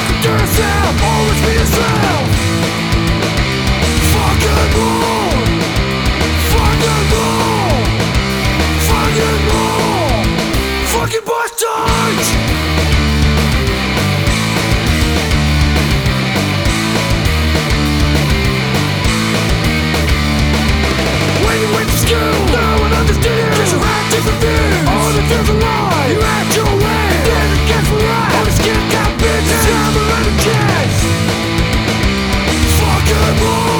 Welcome to Summer and the kids. Fucking more.